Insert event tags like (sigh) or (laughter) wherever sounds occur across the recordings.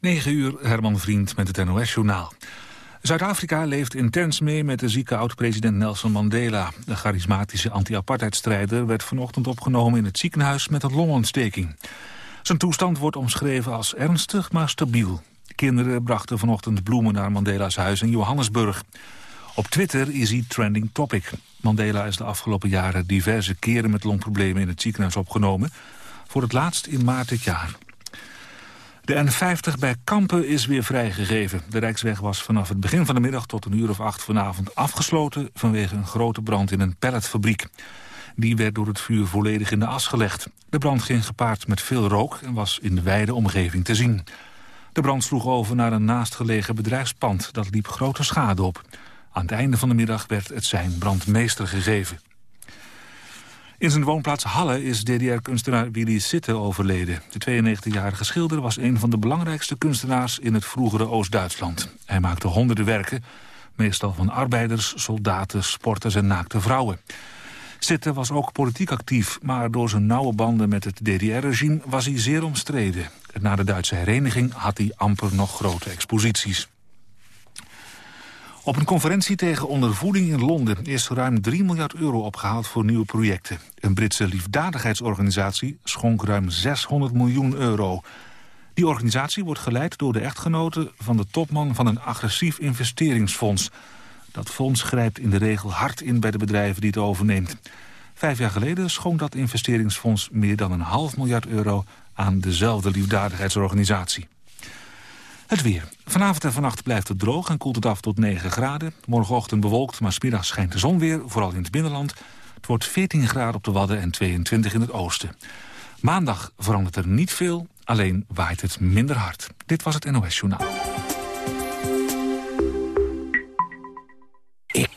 9 uur, Herman Vriend met het NOS-journaal. Zuid-Afrika leeft intens mee met de zieke oud-president Nelson Mandela. De charismatische anti-apartheidstrijder werd vanochtend opgenomen in het ziekenhuis met een longontsteking. Zijn toestand wordt omschreven als ernstig, maar stabiel. Kinderen brachten vanochtend bloemen naar Mandela's huis in Johannesburg. Op Twitter is hij trending topic. Mandela is de afgelopen jaren diverse keren met longproblemen in het ziekenhuis opgenomen. Voor het laatst in maart dit jaar. De N50 bij Kampen is weer vrijgegeven. De Rijksweg was vanaf het begin van de middag tot een uur of acht vanavond afgesloten... vanwege een grote brand in een pelletfabriek. Die werd door het vuur volledig in de as gelegd. De brand ging gepaard met veel rook en was in de wijde omgeving te zien. De brand sloeg over naar een naastgelegen bedrijfspand. Dat liep grote schade op. Aan het einde van de middag werd het zijn brandmeester gegeven. In zijn woonplaats Halle is DDR-kunstenaar Willy Sitte overleden. De 92-jarige schilder was een van de belangrijkste kunstenaars in het vroegere Oost-Duitsland. Hij maakte honderden werken, meestal van arbeiders, soldaten, sporters en naakte vrouwen. Sitte was ook politiek actief, maar door zijn nauwe banden met het DDR-regime was hij zeer omstreden. Na de Duitse hereniging had hij amper nog grote exposities. Op een conferentie tegen ondervoeding in Londen is ruim 3 miljard euro opgehaald voor nieuwe projecten. Een Britse liefdadigheidsorganisatie schonk ruim 600 miljoen euro. Die organisatie wordt geleid door de echtgenote van de topman van een agressief investeringsfonds. Dat fonds grijpt in de regel hard in bij de bedrijven die het overneemt. Vijf jaar geleden schonk dat investeringsfonds meer dan een half miljard euro aan dezelfde liefdadigheidsorganisatie. Het weer. Vanavond en vannacht blijft het droog en koelt het af tot 9 graden. Morgenochtend bewolkt, maar smiddags schijnt de zon weer, vooral in het binnenland. Het wordt 14 graden op de Wadden en 22 in het oosten. Maandag verandert er niet veel, alleen waait het minder hard. Dit was het NOS Journaal.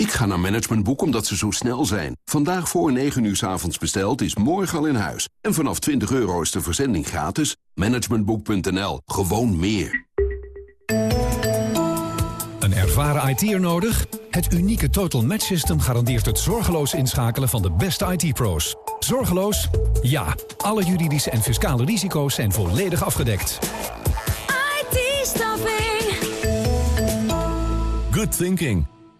Ik ga naar Managementboek omdat ze zo snel zijn. Vandaag voor 9 uur s avonds besteld is morgen al in huis. En vanaf 20 euro is de verzending gratis. Managementboek.nl. Gewoon meer. Een ervaren IT'er nodig? Het unieke Total Match System garandeert het zorgeloos inschakelen van de beste IT-pro's. Zorgeloos? Ja. Alle juridische en fiscale risico's zijn volledig afgedekt. IT-staffing. Good thinking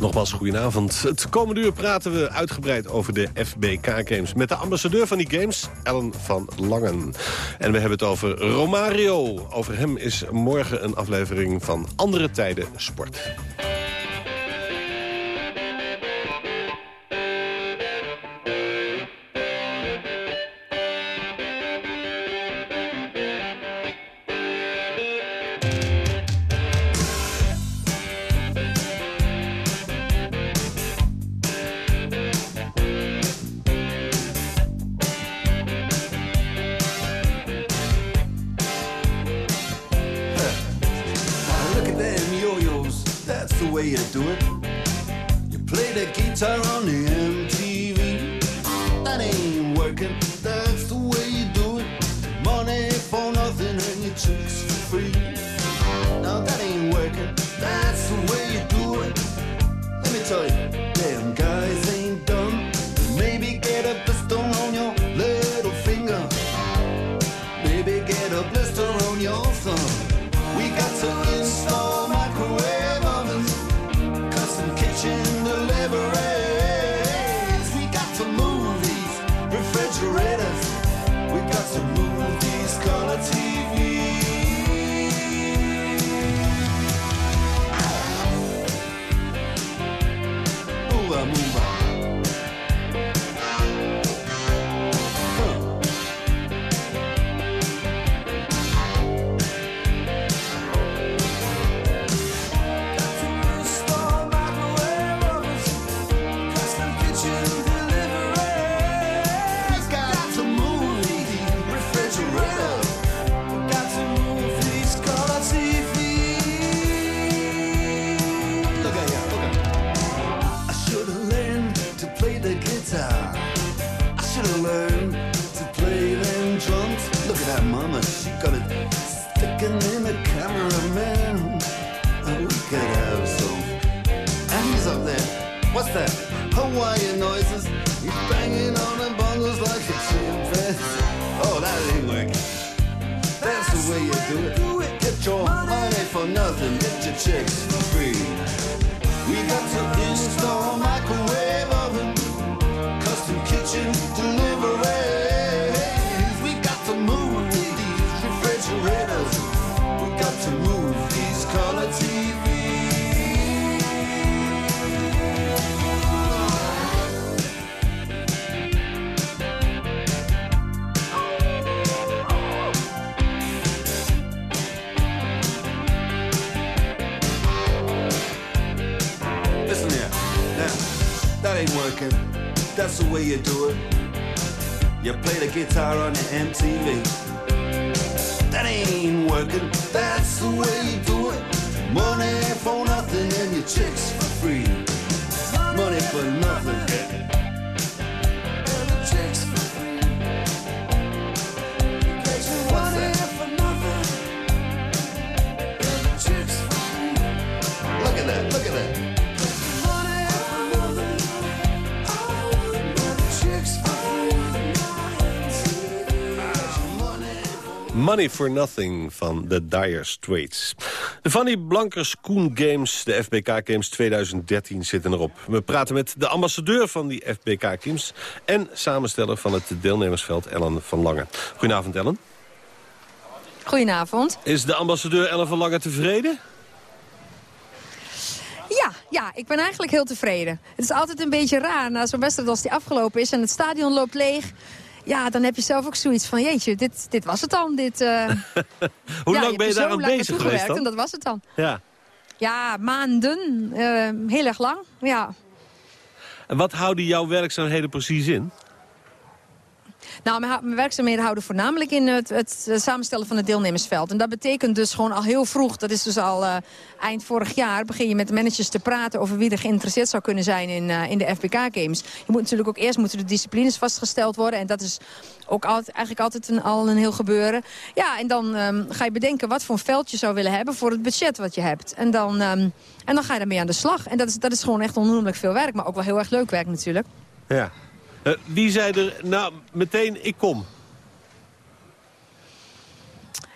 Nogmaals, goedenavond. Het komende uur praten we uitgebreid over de FBK-games... met de ambassadeur van die games, Ellen van Langen. En we hebben het over Romario. Over hem is morgen een aflevering van Andere Tijden Sport. Money for Nothing van de Dire Straits. De Fanny Blankers Koen Games, de FBK Games 2013, zitten erop. We praten met de ambassadeur van die FBK Games... en samensteller van het deelnemersveld, Ellen van Lange. Goedenavond, Ellen. Goedenavond. Is de ambassadeur Ellen van Lange tevreden? Ja, ja, ik ben eigenlijk heel tevreden. Het is altijd een beetje raar na zo'n wedstrijd als die afgelopen is... en het stadion loopt leeg. Ja, dan heb je zelf ook zoiets van... jeetje, dit, dit was het dan. Dit, eh, (laughs) Hoe ja, lang ben je hebt er daar aan bezig geweest dan? En dat was het dan. Ja. Ja, maanden. eh, heel erg lang, ja. En wat houden jouw werkzaamheden precies in? Nou, mijn, werkzaamheden houden voornamelijk in het, het eh, samenstellen van het deelnemersveld. En dat betekent dus gewoon al heel vroeg, dat is dus al eh, eind vorig jaar... begin je met de managers te praten over wie er geïnteresseerd zou kunnen zijn in, eh, in de FBK Games. Je moet natuurlijk ook eerst moeten de disciplines vastgesteld worden. En dat is ook altijd, eigenlijk altijd een, al een heel gebeuren. Ja, en dan ehm, ga je bedenken wat voor een veld je zou willen hebben voor het budget wat je hebt. En dan, ehm, en dan ga je daarmee aan de slag. En dat is, dat is gewoon echt onnoemelijk veel werk, maar ook wel heel erg leuk werk natuurlijk. Ja. Eh, wie zei er, nou, meteen, ik kom?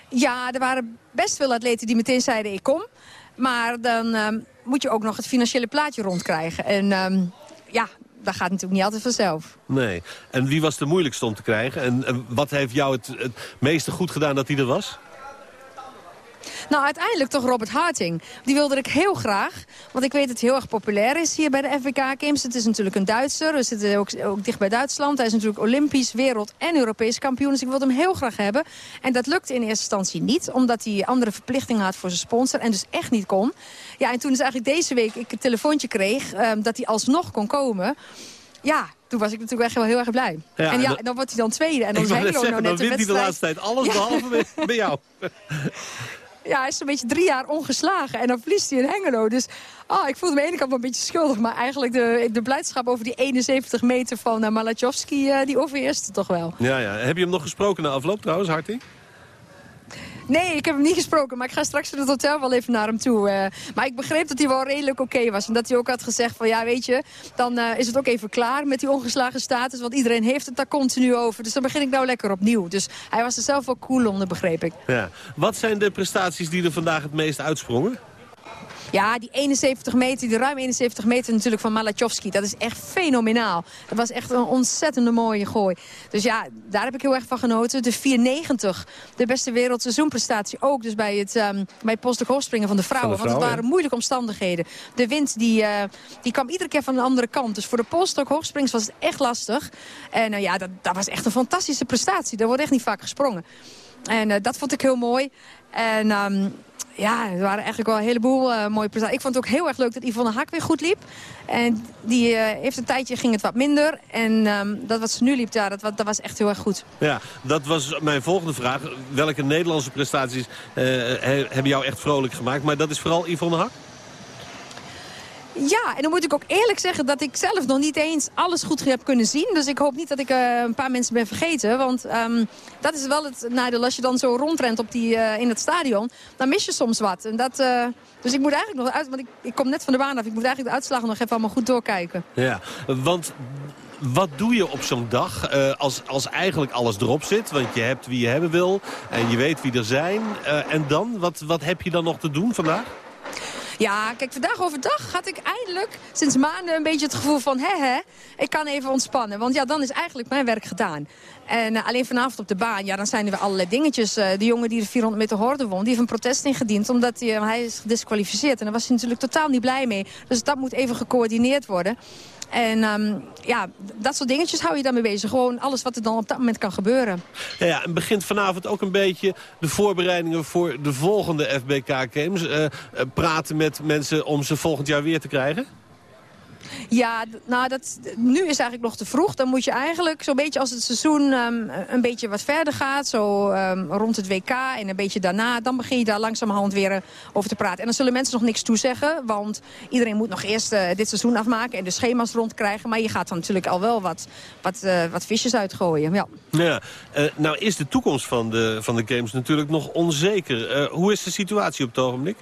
Ja, er waren best veel atleten die meteen zeiden ik kom. Maar dan ehm, moet je ook nog het financiële plaatje rondkrijgen. En ehm, ja, dat gaat natuurlijk niet altijd vanzelf. Nee. En wie was de moeilijkste om te krijgen? En, en wat heeft jou het, het meeste goed gedaan dat hij er was? Nou, uiteindelijk toch Robert Harting. Die wilde ik heel graag. Want ik weet dat het heel erg populair is hier bij de FBK Games. Het is natuurlijk een Duitser. We zitten ook, ook dicht bij Duitsland. Hij is natuurlijk Olympisch, wereld- en Europees kampioen. Dus ik wilde hem heel graag hebben. En dat lukte in eerste instantie niet. Omdat hij andere verplichtingen had voor zijn sponsor. En dus echt niet kon. Ja, en toen is eigenlijk deze week ik een telefoontje kreeg... ehm, dat hij alsnog kon komen. Ja, toen was ik natuurlijk echt wel heel erg blij. Ja, en ja, dan wordt hij dan tweede. En dan ik is wou net Hengelo zeggen, nou dan net wint hij de laatste tijd alles Ja. behalve bij jou. (laughs) Ja, is een beetje drie jaar ongeslagen. En dan verliest hij in Hengelo. Dus oh, ik voelde me aan de ene kant wel een beetje schuldig. Maar eigenlijk de, de blijdschap over die 71 meter van uh, Malachowski... eh, die overheerste toch wel. Ja, ja. Heb je hem nog gesproken na afloop trouwens, Harting? Nee, ik heb hem niet gesproken. Maar ik ga straks in het hotel wel even naar hem toe. eh. maar ik begreep dat hij wel redelijk oké was. En dat hij ook had gezegd van ja, weet je... dan eh, is het ook even klaar met die ongeslagen status. Want iedereen heeft het daar continu over. Dus dan begin ik nou lekker opnieuw. Dus hij was er zelf wel cool onder, begreep ik. Ja. Wat zijn de prestaties die er vandaag het meest uitsprongen? Ja, die 71 meter, die ruim 71 meter natuurlijk van Malachowski. Dat is echt fenomenaal. Dat was echt een ontzettende mooie gooi. Dus ja, daar heb ik heel erg van genoten. De 490, de beste wereldseizoenprestatie ook. Dus bij het, um, bij het polstok hoogspringen van de vrouwen. Van de want het waren moeilijke omstandigheden. De wind die, uh, die kwam iedere keer van een andere kant. Dus voor de polstok hoogspringers was het echt lastig. En uh, ja, dat, dat was echt een fantastische prestatie. Daar wordt echt niet vaak gesprongen. En uh, dat vond ik heel mooi. En... Um, ja, er waren eigenlijk wel een heleboel uh, mooie prestaties. Ik vond het ook heel erg leuk dat Yvonne Hak weer goed liep. En die uh, heeft een tijdje ging het wat minder. En um, dat wat ze nu liep, ja, dat, dat was echt heel erg goed. Ja, dat was mijn volgende vraag. Welke Nederlandse prestaties uh, hebben jou echt vrolijk gemaakt? Maar dat is vooral Yvonne Hak? Ja, en dan moet ik ook eerlijk zeggen dat ik zelf nog niet eens alles goed heb kunnen zien. Dus ik hoop niet dat ik uh, een paar mensen ben vergeten. Want um, dat is wel het nadeel als je dan zo rondrent op die, uh, in het stadion. Dan mis je soms wat. En dat, uh, dus ik moet eigenlijk nog uit, want ik, ik kom net van de baan af. Ik moet eigenlijk de uitslagen nog even allemaal goed doorkijken. Ja, want wat doe je op zo'n dag als, als eigenlijk alles erop zit? Want je hebt wie je hebben wil en je weet wie er zijn. En dan? Wat, wat heb je dan nog te doen vandaag? Ja, kijk, vandaag overdag had ik eindelijk sinds maanden een beetje het gevoel van... hè hè, ik kan even ontspannen. Want ja, dan is eigenlijk mijn werk gedaan. En uh, alleen vanavond op de baan, ja, dan zijn er weer allerlei dingetjes. Uh, de jongen die de 400 meter horde won, die heeft een protest ingediend... omdat hij, uh, hij is gedisqualificeerd. En daar was hij natuurlijk totaal niet blij mee. Dus dat moet even gecoördineerd worden. En um, ja, dat soort dingetjes hou je dan mee bezig. Gewoon alles wat er dan op dat moment kan gebeuren. Ja, ja en begint vanavond ook een beetje de voorbereidingen voor de volgende FBK Games. Uh, praten met mensen om ze volgend jaar weer te krijgen? Ja, nou, dat, nu is eigenlijk nog te vroeg. Dan moet je eigenlijk zo'n beetje als het seizoen um, een beetje wat verder gaat... zo um, rond het WK en een beetje daarna... dan begin je daar langzamerhand weer uh, over te praten. En dan zullen mensen nog niks toezeggen... want iedereen moet nog eerst uh, dit seizoen afmaken... en de schema's rondkrijgen. Maar je gaat dan natuurlijk al wel wat, wat, uh, wat visjes uitgooien. Ja. Ja, nou is de toekomst van de, van de games natuurlijk nog onzeker. hoe is de situatie op het ogenblik?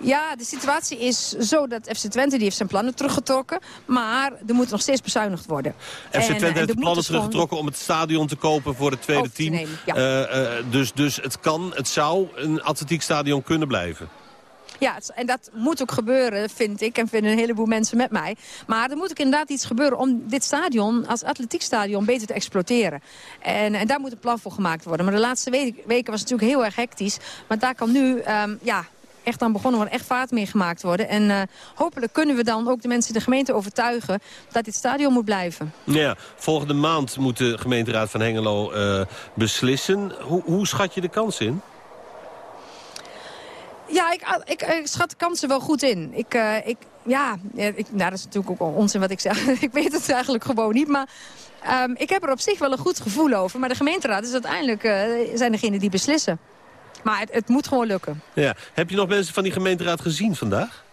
Ja, de situatie is zo dat FC Twente die heeft zijn plannen teruggetrokken. Maar er moet nog steeds bezuinigd worden. FC Twente en, heeft de plannen teruggetrokken gewoon... om het stadion te kopen voor het tweede team. Nemen, ja. uh, uh, dus, dus het kan, het zou een atletiekstadion kunnen blijven. Ja, en dat moet ook gebeuren, vind ik. En vinden een heleboel mensen met mij. Maar er moet ook inderdaad iets gebeuren om dit stadion als atletiekstadion beter te exploiteren. En, en daar moet een plan voor gemaakt worden. Maar de laatste weken was het natuurlijk heel erg hectisch. Maar daar kan nu, um, ja, echt aan begonnen worden, echt vaart mee gemaakt worden. En uh, hopelijk kunnen we dan ook de mensen in de gemeente overtuigen dat dit stadion moet blijven. Ja, volgende maand moet de gemeenteraad van Hengelo uh, beslissen. Hoe, hoe schat je de kans in? Ja, ik, ik, ik, schat de kansen wel goed in. Ik, uh, ik, ja, ik, nou, dat is natuurlijk ook onzin wat ik zeg. (laughs) ik weet het eigenlijk gewoon niet, maar... Um, ik heb er op zich wel een goed gevoel over. Maar de gemeenteraad is uiteindelijk uh, zijn degenen die beslissen. Maar het, het, moet gewoon lukken. Ja. Heb je nog mensen van die gemeenteraad gezien vandaag?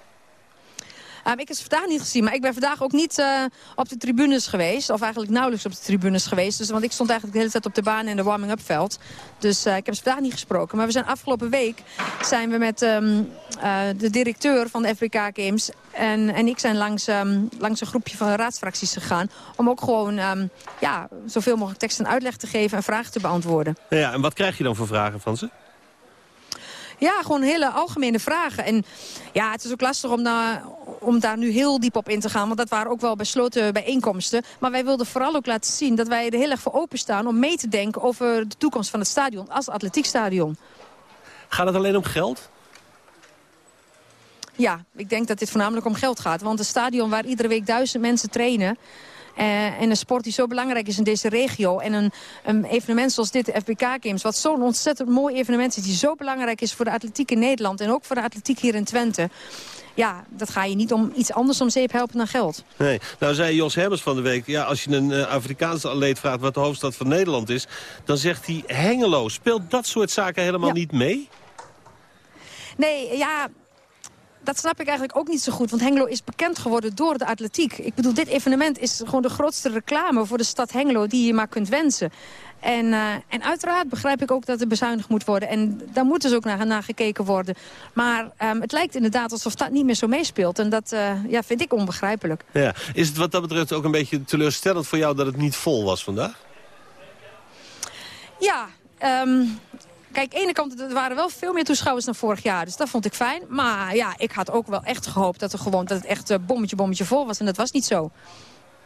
Um, ik heb ze vandaag niet gezien, maar ik ben vandaag ook niet uh, op de tribunes geweest. Of eigenlijk nauwelijks op de tribunes geweest. Dus, want ik stond eigenlijk de hele tijd op de baan in de warming-up veld. Dus uh, ik heb ze vandaag niet gesproken. Maar we zijn afgelopen week zijn we met um, uh, de directeur van de FBK Games... En, en ik zijn langs, um, langs een groepje van raadsfracties gegaan... om ook gewoon ja, zoveel mogelijk tekst en uitleg te geven en vragen te beantwoorden. Ja, en wat krijg je dan voor vragen van ze? Ja, gewoon hele algemene vragen. En ja, het is ook lastig om, daar, om daar nu heel diep op in te gaan. Want dat waren ook wel besloten bijeenkomsten. Maar wij wilden vooral ook laten zien dat wij er heel erg voor openstaan... om mee te denken over de toekomst van het stadion als atletiekstadion. Gaat het alleen om geld? Ja, ik denk dat dit voornamelijk om geld gaat. Want een stadion waar iedere week duizend mensen trainen... Uh, en een sport die zo belangrijk is in deze regio. En een, een evenement zoals dit, de FBK Games, wat zo'n ontzettend mooi evenement is... die zo belangrijk is voor de atletiek in Nederland en ook voor de atletiek hier in Twente ja, dat ga je niet om iets anders om zeep helpen dan geld. Nee, nou zei Jos Hermers van de week... ja, als je een uh, Afrikaanse atleet vraagt wat de hoofdstad van Nederland is... dan zegt hij Hengelo. Speelt dat soort zaken helemaal ja. niet mee? Nee, ja, dat snap ik eigenlijk ook niet zo goed. Want Hengelo is bekend geworden door de atletiek. Ik bedoel, dit evenement is gewoon de grootste reclame voor de stad Hengelo die je maar kunt wensen. En, uh, en uiteraard begrijp ik ook dat er bezuinigd moet worden. En daar moet dus ook naar, naar gekeken worden. Maar um, het lijkt inderdaad alsof dat niet meer zo meespeelt. En dat uh, ja, vind ik onbegrijpelijk. Ja. Is het wat dat betreft ook een beetje teleurstellend voor jou dat het niet vol was vandaag? Ja, um, Kijk, aan de ene kant, er waren wel veel meer toeschouwers dan vorig jaar. Dus dat vond ik fijn. Maar ja, ik had ook wel echt gehoopt dat, er gewoon, dat het echt uh, bommetje, bommetje vol was. En dat was niet zo.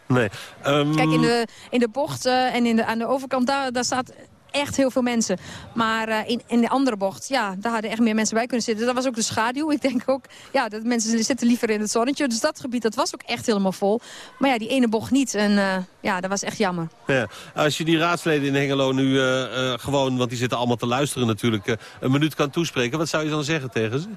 Nee. Um... Kijk, in de, in de bocht uh, en in de, aan de overkant, daar, daar staat echt heel veel mensen. Maar uh, in, in de andere bocht, ja, daar hadden echt meer mensen bij kunnen zitten. Dat was ook de schaduw. Ik denk ook, ja, dat mensen zitten liever in het zonnetje. Dus dat gebied, dat was ook echt helemaal vol. Maar ja, die ene bocht niet. En uh, ja, dat was echt jammer. Ja. Als je die raadsleden in Hengelo nu uh, gewoon, want die zitten allemaal te luisteren natuurlijk, een minuut kan toespreken. Wat zou je dan zeggen tegen ze?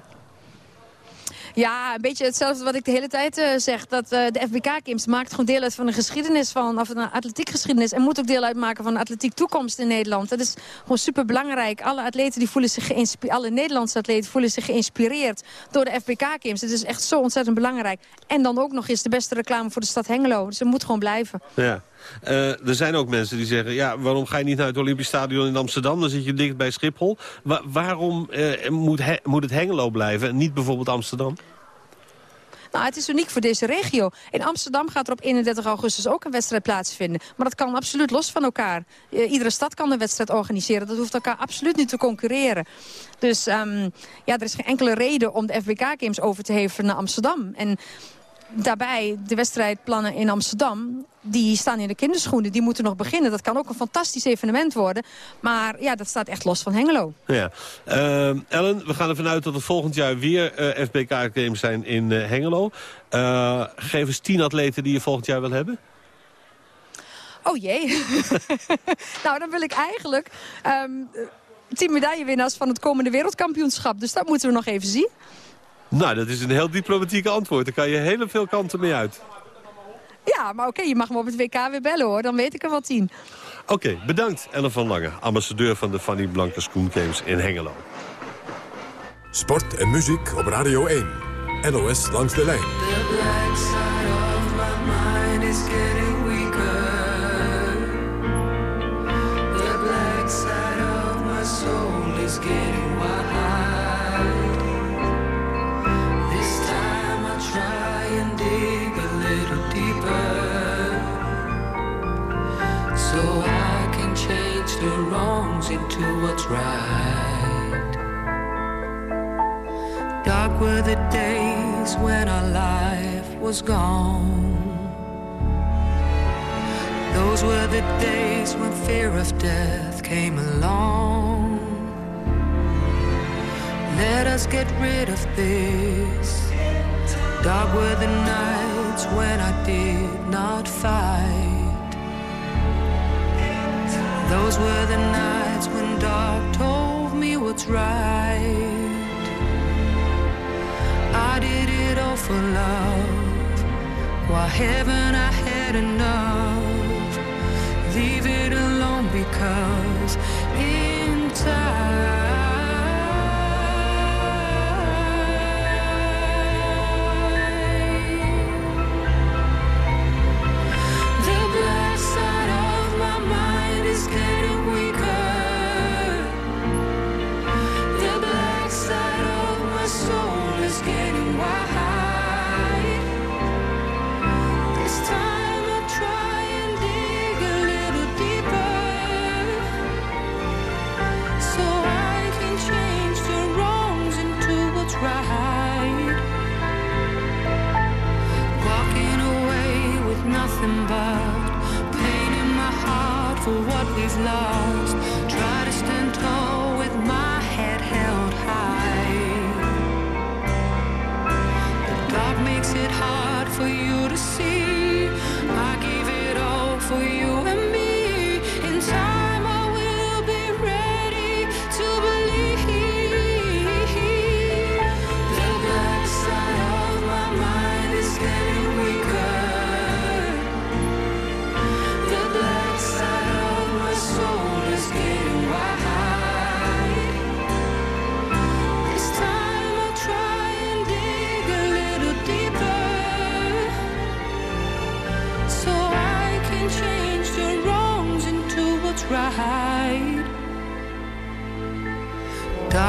Ja, een beetje hetzelfde wat ik de hele tijd uh, zeg. Dat uh, de FBK-Games maakt gewoon deel uit van de geschiedenis van, of een atletiekgeschiedenis. En moet ook deel uitmaken van de atletiek toekomst in Nederland. Dat is gewoon super belangrijk. Alle atleten die voelen zich geïnspireerd, alle Nederlandse atleten voelen zich geïnspireerd door de FBK-Games. Het is echt zo ontzettend belangrijk. En dan ook nog eens de beste reclame voor de stad Hengelo. Dus het moet gewoon blijven. Ja. Uh, er zijn ook mensen die zeggen... ja, waarom ga je niet naar het Olympisch Stadion in Amsterdam? Dan zit je dicht bij Schiphol. Wa waarom uh, moet, moet het Hengelo blijven en niet bijvoorbeeld Amsterdam? Nou, het is uniek voor deze regio. In Amsterdam gaat er op 31 augustus ook een wedstrijd plaatsvinden. Maar dat kan absoluut los van elkaar. Uh, iedere stad kan een wedstrijd organiseren. Dat hoeft elkaar absoluut niet te concurreren. Dus um, ja, er is geen enkele reden om de FBK-games over te hevelen naar Amsterdam. En daarbij de wedstrijdplannen in Amsterdam die staan in de kinderschoenen. Die moeten nog beginnen. Dat kan ook een fantastisch evenement worden. Maar ja, dat staat echt los van Hengelo. Ja. Uh, Ellen, we gaan ervan uit dat het volgend jaar weer uh, eh, FBK-games zijn in uh, Hengelo. Geef eens tien atleten die je volgend jaar wil hebben. Oh jee. (laughs) nou, dan wil ik eigenlijk... Um, tien medaillewinnaars van het komende wereldkampioenschap. Dus dat moeten we nog even zien. Nou, dat is een heel diplomatieke antwoord. Daar kan je heel veel kanten mee uit. Ja, maar oké, je mag me op het WK weer bellen hoor. Dan weet ik er wel tien. Oké, bedankt Ellen van Lange, ambassadeur van de Fanny Blanke Schoen Games in Hengelo. Sport en muziek op Radio 1. NOS langs de lijn. Were the days when our life was gone. Those were the days when fear of death came along. Let us get rid of this. Dark were the nights when I did not fight. Those were the nights when dark told me what's right. For love. Why haven't I had enough. Leave it alone because in time. nothing but pain in my heart for what we've lost.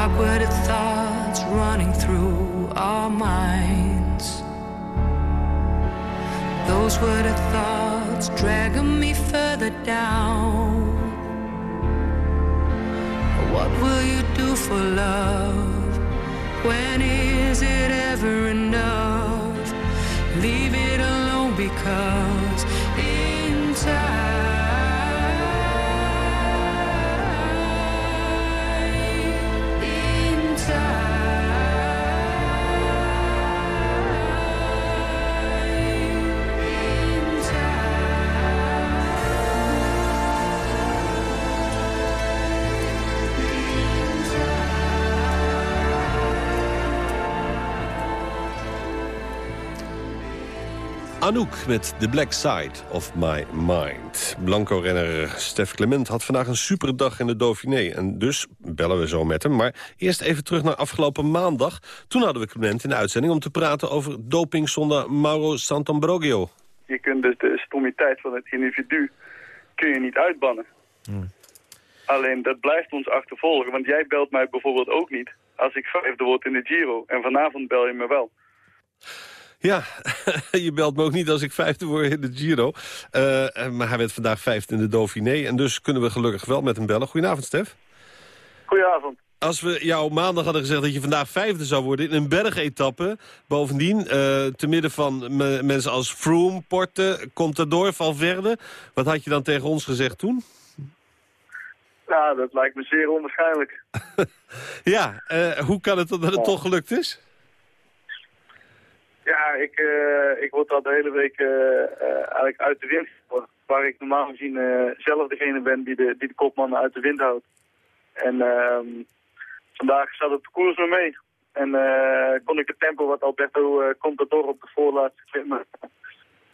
backward thoughts running through our minds. Those were the thoughts dragging me further down. What will you do for love? When is it ever enough? Leave it alone because. Anouk met The Black Side of My Mind. Blanco-renner Stef Clement had vandaag een superdag in de Dauphiné. En dus bellen we zo met hem. Maar eerst even terug naar afgelopen maandag. Toen hadden we Clement in de uitzending om te praten over doping zonder Mauro Santambrogio. Je kunt dus de stommiteit van het individu kun je niet uitbannen. Alleen dat blijft ons achtervolgen. Want jij belt mij bijvoorbeeld ook niet als ik vijfde word in de Giro. En vanavond bel je me wel. Ja, (laughs) je belt me ook niet als ik vijfde word in de Giro. Eh, maar hij werd vandaag vijfde in de Dauphiné. En dus kunnen we gelukkig wel met hem bellen. Goedenavond, Stef. Goedenavond. Als we jou maandag hadden gezegd dat je vandaag vijfde zou worden... in een bergetappe, bovendien, eh, te midden van me- mensen als Froome, Porte, Contador, Valverde... wat had je dan tegen ons gezegd toen? Ja, dat lijkt me zeer onwaarschijnlijk. (laughs) Ja, eh, hoe kan het dat het toch gelukt is? Ja, ik, eh, ik word al de hele week eh, eh, eigenlijk uit de wind. Waar ik normaal gezien zelf degene ben die de, die de kopman uit de wind houdt. En ehm, vandaag zat het koers me mee. En kon ik het tempo wat Alberto uh, Contador op de voorlaatste klim eh,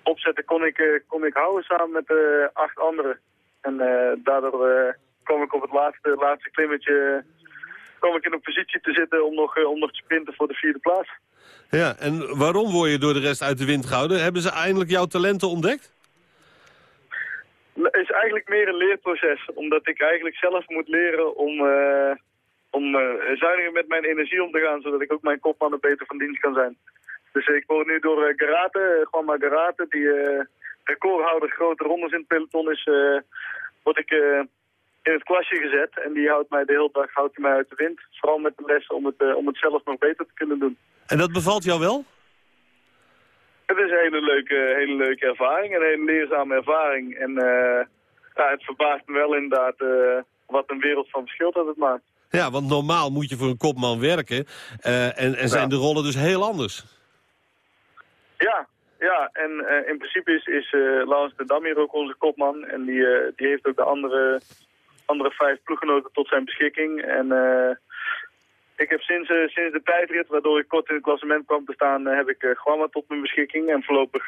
opzetten, kon ik, kon ik houden samen met acht anderen. En daardoor kwam ik op het laatste, laatste klimmetje kwam ik in een positie te zitten om nog, om nog te sprinten voor de vierde plaats. Ja, en waarom word je door de rest uit de wind gehouden? Hebben ze eindelijk jouw talenten ontdekt? Het is eigenlijk meer een leerproces, omdat ik eigenlijk zelf moet leren om, eh, om eh, zuiniger met mijn energie om te gaan, zodat ik ook mijn kopmannen beter van dienst kan zijn. Dus ik word nu door uh, uh, gewoon maar Garate, die uh, recordhouder grote rondes in het peloton is, uh, word ik uh, in het klasje gezet. En die houdt mij de hele dag houdt mij uit de wind. Vooral met de lessen om het, uh, om het zelf nog beter te kunnen doen. En dat bevalt jou wel? Het is een hele leuke, hele leuke ervaring, een hele leerzame ervaring. En uh, ja, het verbaast me wel inderdaad uh, wat een wereld van verschil dat het maakt. Ja, want normaal moet je voor een kopman werken en, en zijn de rollen dus heel anders. Ja, ja en uh, in principe is, is uh, Laurens de Dam hier ook onze kopman. En die, uh, die heeft ook de andere, andere vijf ploeggenoten tot zijn beschikking. En ik heb sinds, sinds de tijdrit, waardoor ik kort in het klassement kwam te staan, heb ik Guamma tot mijn beschikking. En voorlopig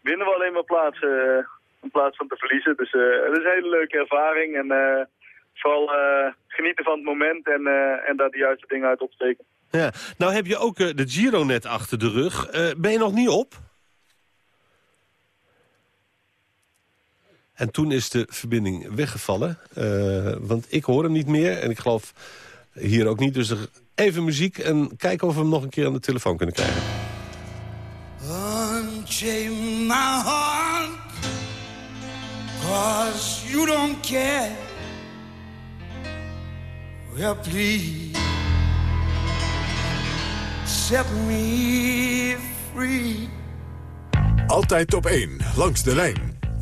winnen we alleen maar plaatsen in plaats van te verliezen. Dus het is een hele leuke ervaring. En vooral genieten van het moment en, en daar de juiste dingen uit opsteken. Ja, nou heb je ook de Giro net achter de rug. Ben je nog niet op? En toen is de verbinding weggevallen. Uh, want ik hoor hem niet meer en ik geloof hier ook niet. Dus even muziek en kijken of we hem nog een keer aan de telefoon kunnen krijgen. Unchain my heart Cause you don't care Well please set me free. Altijd op 1, langs de lijn.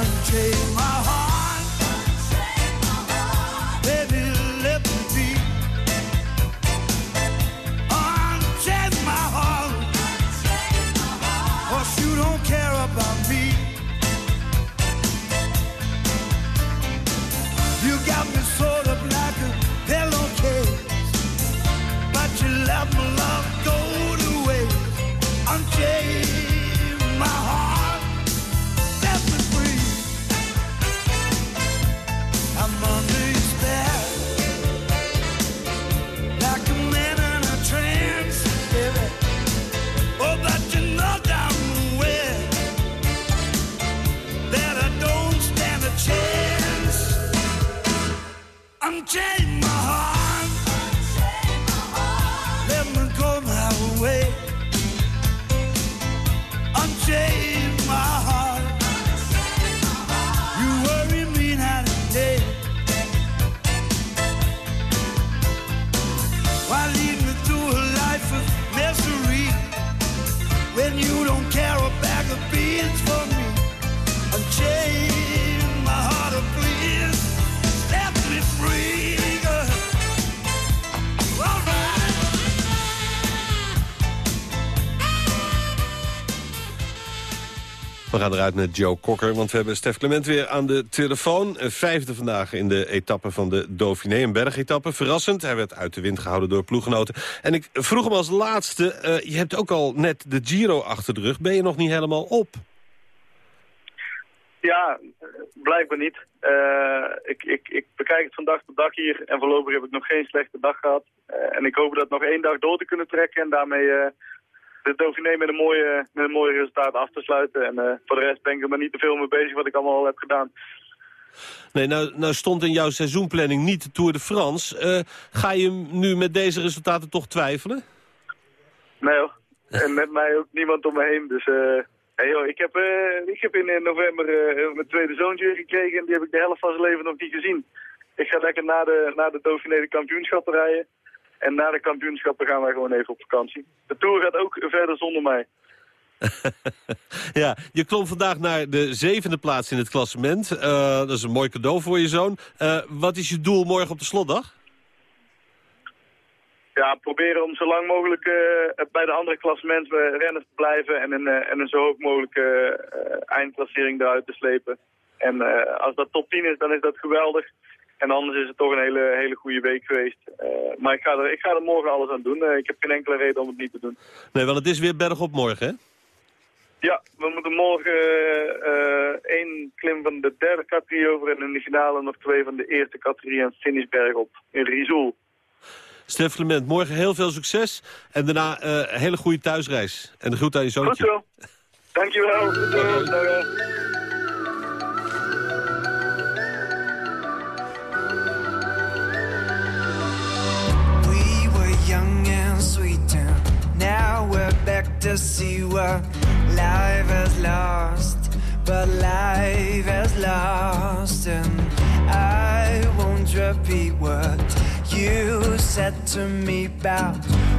Unchain gaan eruit met Joe Cocker, want we hebben Stef Clement weer aan de telefoon. Vijfde vandaag in de etappe van de Dauphiné, een bergetappe. Verrassend, hij werd uit de wind gehouden door ploeggenoten. En ik vroeg hem als laatste, eh, je hebt ook al net de Giro achter de rug. Ben je nog niet helemaal op? Ja, blijkbaar niet. Eh, ik, ik, ik bekijk het van dag tot dag hier en voorlopig heb ik nog geen slechte dag gehad. Eh, en ik hoop dat nog één dag door te kunnen trekken en daarmee de Dauphiné met een, mooie, met een mooi resultaat af te sluiten. En eh, voor de rest ben ik er maar niet te veel mee bezig wat ik allemaal al heb gedaan. Nee, nou, nou stond in jouw seizoenplanning niet de Tour de France. Eh, ga je nu met deze resultaten toch twijfelen? Nee hoor. En met mij ook niemand om me heen. Dus eh, hey joh, ik, heb, ik heb in november mijn tweede zoontje gekregen en die heb ik de helft van zijn leven nog niet gezien. Ik ga lekker na de, na de Dauphiné de kampioenschappen rijden. En na de kampioenschappen gaan wij gewoon even op vakantie. De Tour gaat ook verder zonder mij. (laughs) Ja, je klom vandaag naar de zevende plaats in het klassement. Eh, dat is een mooi cadeau voor je zoon. Eh, wat is je doel morgen op de slotdag? Ja, proberen om zo lang mogelijk eh, bij de andere klassementsrenners te blijven en een, en een zo hoog mogelijke eindklassering eruit te slepen. En als dat top 10 is, dan is dat geweldig. En anders is het toch een hele, hele goede week geweest. Eh, maar ik ga, er, ik ga er morgen alles aan doen. Eh, ik heb geen enkele reden om het niet te doen. Nee, want het is weer berg op morgen, hè? Ja, we moeten morgen eh, één klim van de derde categorie over en in de finale nog twee van de eerste categorie en finishberg op in Rizoul. Stef Clement, morgen heel veel succes. En daarna een hele goede thuisreis. En de groet aan je Goed zoontje. zo. Dankjewel. Goed zo. Hè. To see what life has lost. But life has lost and I won't repeat what you said to me about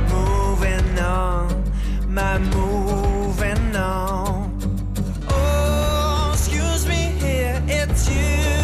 moving on, my moving on. Oh, excuse me here, it's you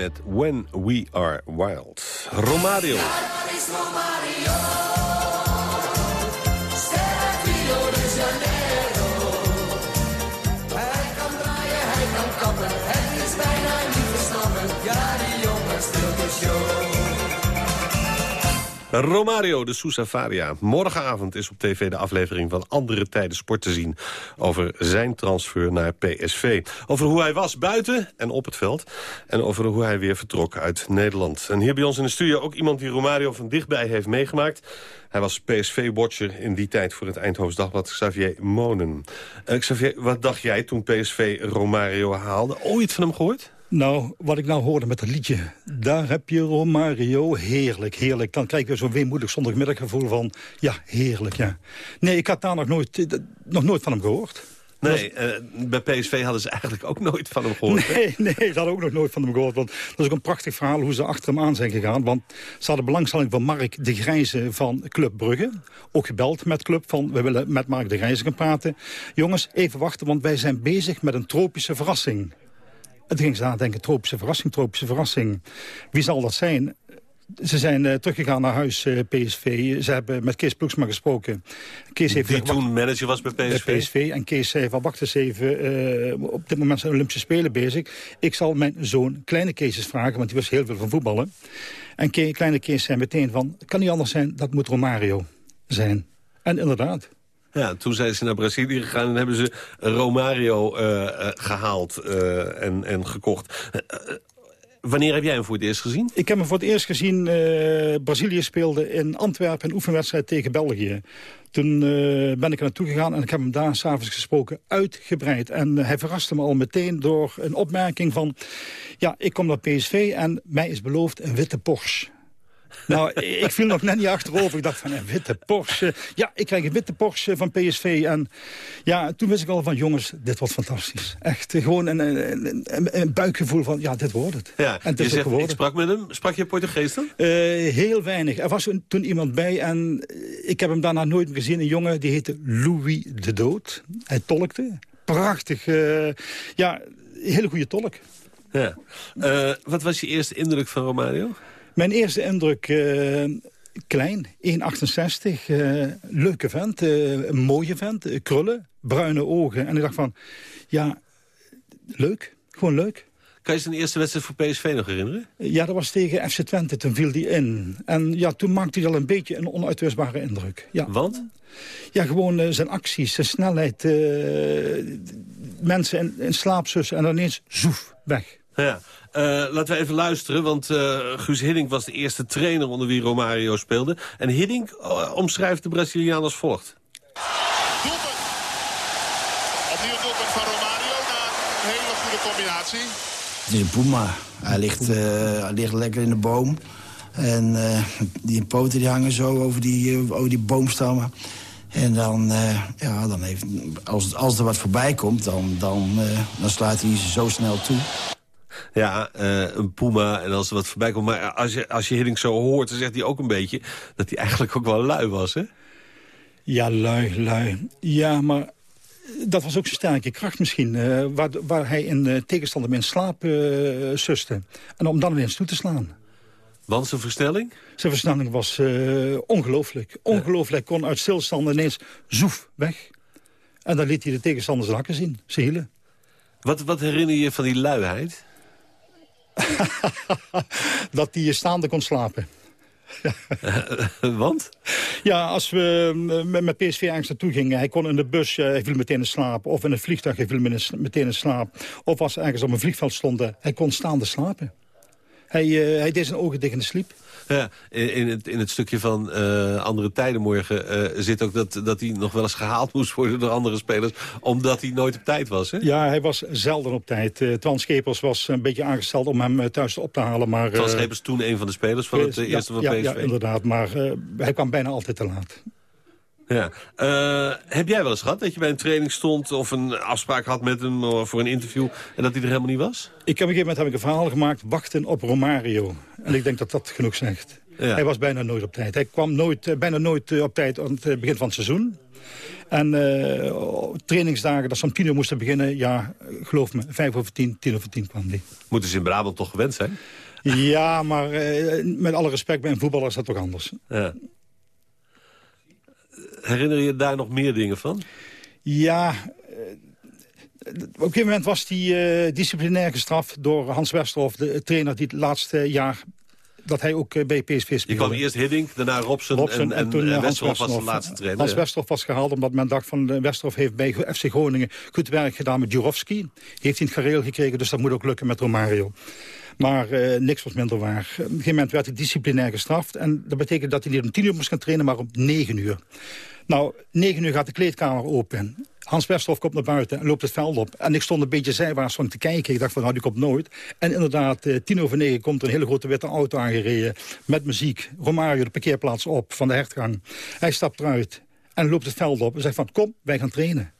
met When We Are Wild. Romario. Romario de Sousa Faria. Morgenavond is op tv de aflevering van Andere Tijden Sport te zien... over zijn transfer naar PSV. Over hoe hij was buiten en op het veld. En over hoe hij weer vertrok uit Nederland. En hier bij ons in de studio ook iemand die Romario van dichtbij heeft meegemaakt. Hij was PSV-watcher in die tijd voor het Eindhoven Dagblad, Xavier Monen. Eh, Xavier, wat dacht jij toen PSV Romario haalde? Ooit van hem gehoord? Nou, wat ik nou hoorde met dat liedje... daar heb je Romario, heerlijk, heerlijk. Dan krijg je zo'n weemoedig zondagmiddaggevoel van... ja, heerlijk, ja. Nee, ik had daar nog nooit, eh, nog nooit van hem gehoord. Nee, eh, bij PSV hadden ze eigenlijk ook nooit van hem gehoord. hè? Nee, nee, ze hadden ook nog nooit van hem gehoord. Want dat is ook een prachtig verhaal hoe ze achter hem aan zijn gegaan. Want ze hadden belangstelling van Mark de Grijze van Club Brugge. Ook gebeld met Club van, we willen met Mark de Grijze gaan praten. Jongens, even wachten, want wij zijn bezig met een tropische verrassing. En toen ging ze nadenken, tropische verrassing, tropische verrassing. Wie zal dat zijn? Ze zijn eh, teruggegaan naar huis, eh, PSV. Ze hebben met Kees Ploegsma gesproken. Kees heeft Die toen manager was bij bij PSV. PSV. En Kees zei van wacht eens even, eh, op dit moment zijn Olympische Spelen bezig. Ik zal mijn zoon kleine Kees eens vragen, want die was heel veel van voetballen. En Ke- kleine Kees zei meteen van, kan niet anders zijn, dat moet Romario zijn. En inderdaad. Ja, toen zijn ze naar Brazilië gegaan en hebben ze Romario eh, eh, gehaald eh, en, en gekocht. Wanneer heb jij hem voor het eerst gezien? Ik heb hem voor het eerst gezien, Brazilië speelde in Antwerpen een oefenwedstrijd tegen België. Toen ben ik er naartoe gegaan en ik heb hem daar s'avonds gesproken uitgebreid. En hij verraste me al meteen door een opmerking van... ja, ik kom naar PSV en mij is beloofd een witte Porsche. Nou, ik viel nog net niet achterover. Ik dacht van een witte Porsche. Ja, ik krijg een witte Porsche van PSV. En ja, toen wist ik al van jongens, dit wordt fantastisch. Echt eh, gewoon een, een, een, een buikgevoel van ja, dit wordt het. Ja, en het je zegt, geworden. ik sprak met hem. Sprak je Portugees dan? Eh, heel weinig. Er was toen iemand bij en eh, ik heb hem daarna nooit meer gezien. Een jongen die heette Louis de Dood. Hij tolkte. Prachtig. eh, ja, hele goede tolk. Ja. Wat was je eerste indruk van Romario? Mijn eerste indruk, eh, klein, 1,68. eh, leuke vent, eh, een mooie vent, krullen, bruine ogen. En ik dacht van, ja, leuk, gewoon leuk. Kan je zijn eerste wedstrijd voor PSV nog herinneren? Ja, dat was tegen FC Twente, toen viel die in. En ja, toen maakte hij al een beetje een onuitwisbare indruk. Ja. Want? Ja, gewoon zijn acties, zijn snelheid. mensen in, in en dan ineens zoef, weg. Ja. Eh, laten we even luisteren, want eh, Guus Hiddink was de eerste trainer onder wie Romario speelde. En Hiddink eh, omschrijft de Braziliaan als volgt. Opnieuw het doelpunt van Romario na een hele goede combinatie. Het is een puma. Hij ligt, eh, hij ligt lekker in de boom. En eh, die poten die hangen zo over die, over die boomstammen. En dan, eh, ja, dan heeft, als, als er wat voorbij komt, dan, dan, eh, dan slaat hij ze zo snel toe. Ja, eh, een puma en als er wat voorbij komt. Maar als je, als je Hiddink zo hoort, dan zegt hij ook een beetje... dat hij eigenlijk ook wel lui was, hè? Ja, lui, lui. Ja, maar dat was ook zijn sterke kracht misschien. eh, waar, waar hij in eh, tegenstander mee in slaap suste. En om dan ineens toe te slaan. Want zijn versnelling? Zijn versnelling was eh, ongelooflijk. Ongelooflijk. Hij kon uit stilstand ineens zoef, weg. En dan liet hij de tegenstander zijn hakken zien, zijn hielen. Wat, wat herinner je van die luiheid? (laughs) dat hij staande kon slapen. Want? Ja, als we eh, met, PSV ergens naartoe gingen... hij kon in de bus, eh, hij viel meteen in slaap. Of in het vliegtuig, hij viel meteen in slaap. Of als we ergens op een vliegveld stonden, hij kon staande slapen. Hij, eh, hij deed zijn ogen dicht en sliep. Ja, in, het, in het stukje van eh, Andere Tijden morgen eh, zit ook dat, dat hij nog wel eens gehaald moest worden door andere spelers. Omdat hij nooit op tijd was, hè? Ja, hij was zelden op tijd. Uh, Twan Schepers was een beetje aangesteld om hem thuis op te halen. Maar, Twan Schepers toen een van de spelers van het ja, eerste van ja, PSV. Ja, inderdaad. Maar hij kwam bijna altijd te laat. Ja. Uh, heb jij wel eens gehad dat je bij een training stond... of een afspraak had met hem voor een interview... en dat hij er helemaal niet was? Ik heb een gegeven moment heb ik een verhaal gemaakt... wachten op Romario. En ik denk dat dat genoeg zegt. Ja. Hij was bijna nooit op tijd. Hij kwam nooit, bijna nooit op tijd aan het begin van het seizoen. En eh, trainingsdagen dat ze om tien uur moesten beginnen... ja, geloof me, vijf over tien, tien over tien kwam die. Moeten ze in Brabant toch gewend zijn? Ja, maar eh, met alle respect, bij een voetballer is dat toch anders. Ja. Herinner je daar nog meer dingen van? Ja, eh, op een gegeven moment was die eh, disciplinair gestraft door Hans Westerhof... de trainer die het laatste jaar dat hij ook eh, bij PSV speelde. Je kwam eerst Hiddink, daarna Robson, Robson en, en, toen, en eh, Westerhof was de laatste trainer. Hans. Westerhof was gehaald omdat men dacht van... eh, Westerhof heeft bij FC Groningen goed werk gedaan met Jurovski. Heeft hij het gareel gekregen, dus dat moet ook lukken met Romario. Maar eh, niks was minder waar. Op een gegeven moment werd hij disciplinair gestraft. En dat betekent dat hij niet om tien uur moest gaan trainen, maar om negen uur. Nou, negen uur gaat de kleedkamer open. Hans Westerhof komt naar buiten en loopt het veld op. En ik stond een beetje zijwaarts van te kijken. Ik dacht van, nou, die komt nooit. En inderdaad, eh, tien over negen komt er een hele grote witte auto aangereden. Met muziek. Romario de parkeerplaats op van de hertgang. Hij stapt eruit en loopt het veld op. En zegt van, kom, wij gaan trainen.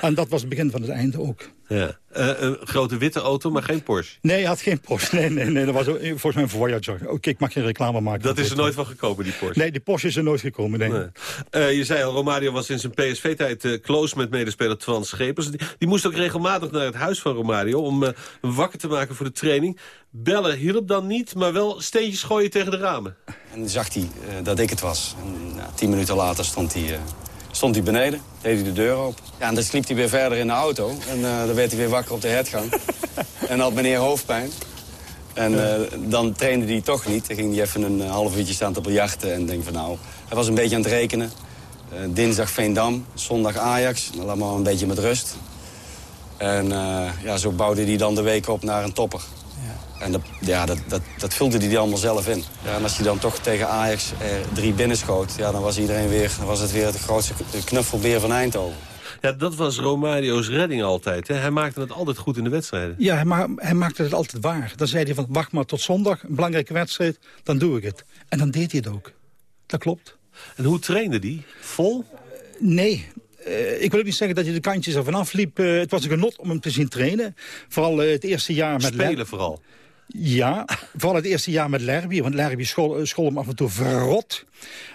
En dat was het begin van het einde ook. Ja. Eh, een grote witte auto, maar geen Porsche. Nee, hij had geen Porsche. Nee, nee, nee. Dat was volgens mij een Voyager. Oké, ik mag geen reclame maken. Dat is er nooit van gekomen, die Porsche. Nee, die Porsche is er nooit gekomen, nee. Nee. Eh, je zei al, Romario was in zijn PSV-tijd eh, close met medespeler Twan Schepers. Die, die moest ook regelmatig naar het huis van Romario... om eh, hem wakker te maken voor de training. Bellen hielp dan niet, maar wel steentjes gooien tegen de ramen. En dan zag hij eh, dat ik het was. En, nou, tien minuten later stond hij, eh, stond hij beneden, deed hij de deur open. Ja, en dan sliep hij weer verder in de auto. En eh, dan werd hij weer wakker op de hertgang. (laughs) en had meneer hoofdpijn. En eh, dan trainde hij toch niet. Dan ging hij even een eh, half uurtje staan te biljarten. En denk van nou, hij was een beetje aan het rekenen. Dinsdag Veendam, zondag Ajax. Dan laat maar een beetje met rust. En ja, zo bouwde hij dan de week op naar een topper. En dat, ja, dat, dat, dat vulde hij allemaal zelf in. Ja, en als hij dan toch tegen Ajax er drie binnenschoot... Ja, dan was iedereen weer, dan was het weer de grootste knuffelbeer van Eindhoven. Ja, dat was Romario's redding altijd. Hè? Hij maakte het altijd goed in de wedstrijden. Ja, hij, ma hij maakte het altijd waar. Dan zei hij van, wacht maar tot zondag, een belangrijke wedstrijd, dan doe ik het. En dan deed hij het ook. Dat klopt. En hoe trainde die? Vol? Nee. Eh, ik wil ook niet zeggen dat hij de kantjes er vanaf liep. Eh, het was een genot om hem te zien trainen. Vooral eh, het eerste jaar met... Spelen Ler- vooral. Ja, vooral het eerste jaar met Lerby. Want Lerby school, school hem af en toe verrot.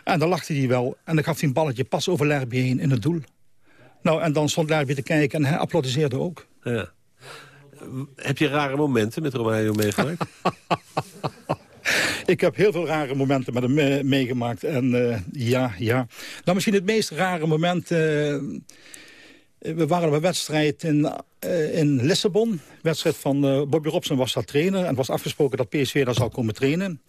En dan lachte hij wel. En dan gaf hij een balletje pas over Lerby heen in het doel. Nou, en dan stond Lerby te kijken en hij applaudisseerde ook. Ja. Heb je rare momenten met Romario meegemaakt? (laughs) Ik heb heel veel rare momenten met hem eh, meegemaakt. En eh, ja, ja. Nou, misschien het meest rare moment... eh, we waren op een wedstrijd in, in Lissabon. wedstrijd van Bobby Robson was daar trainer. En het was afgesproken dat PSV daar zou komen trainen.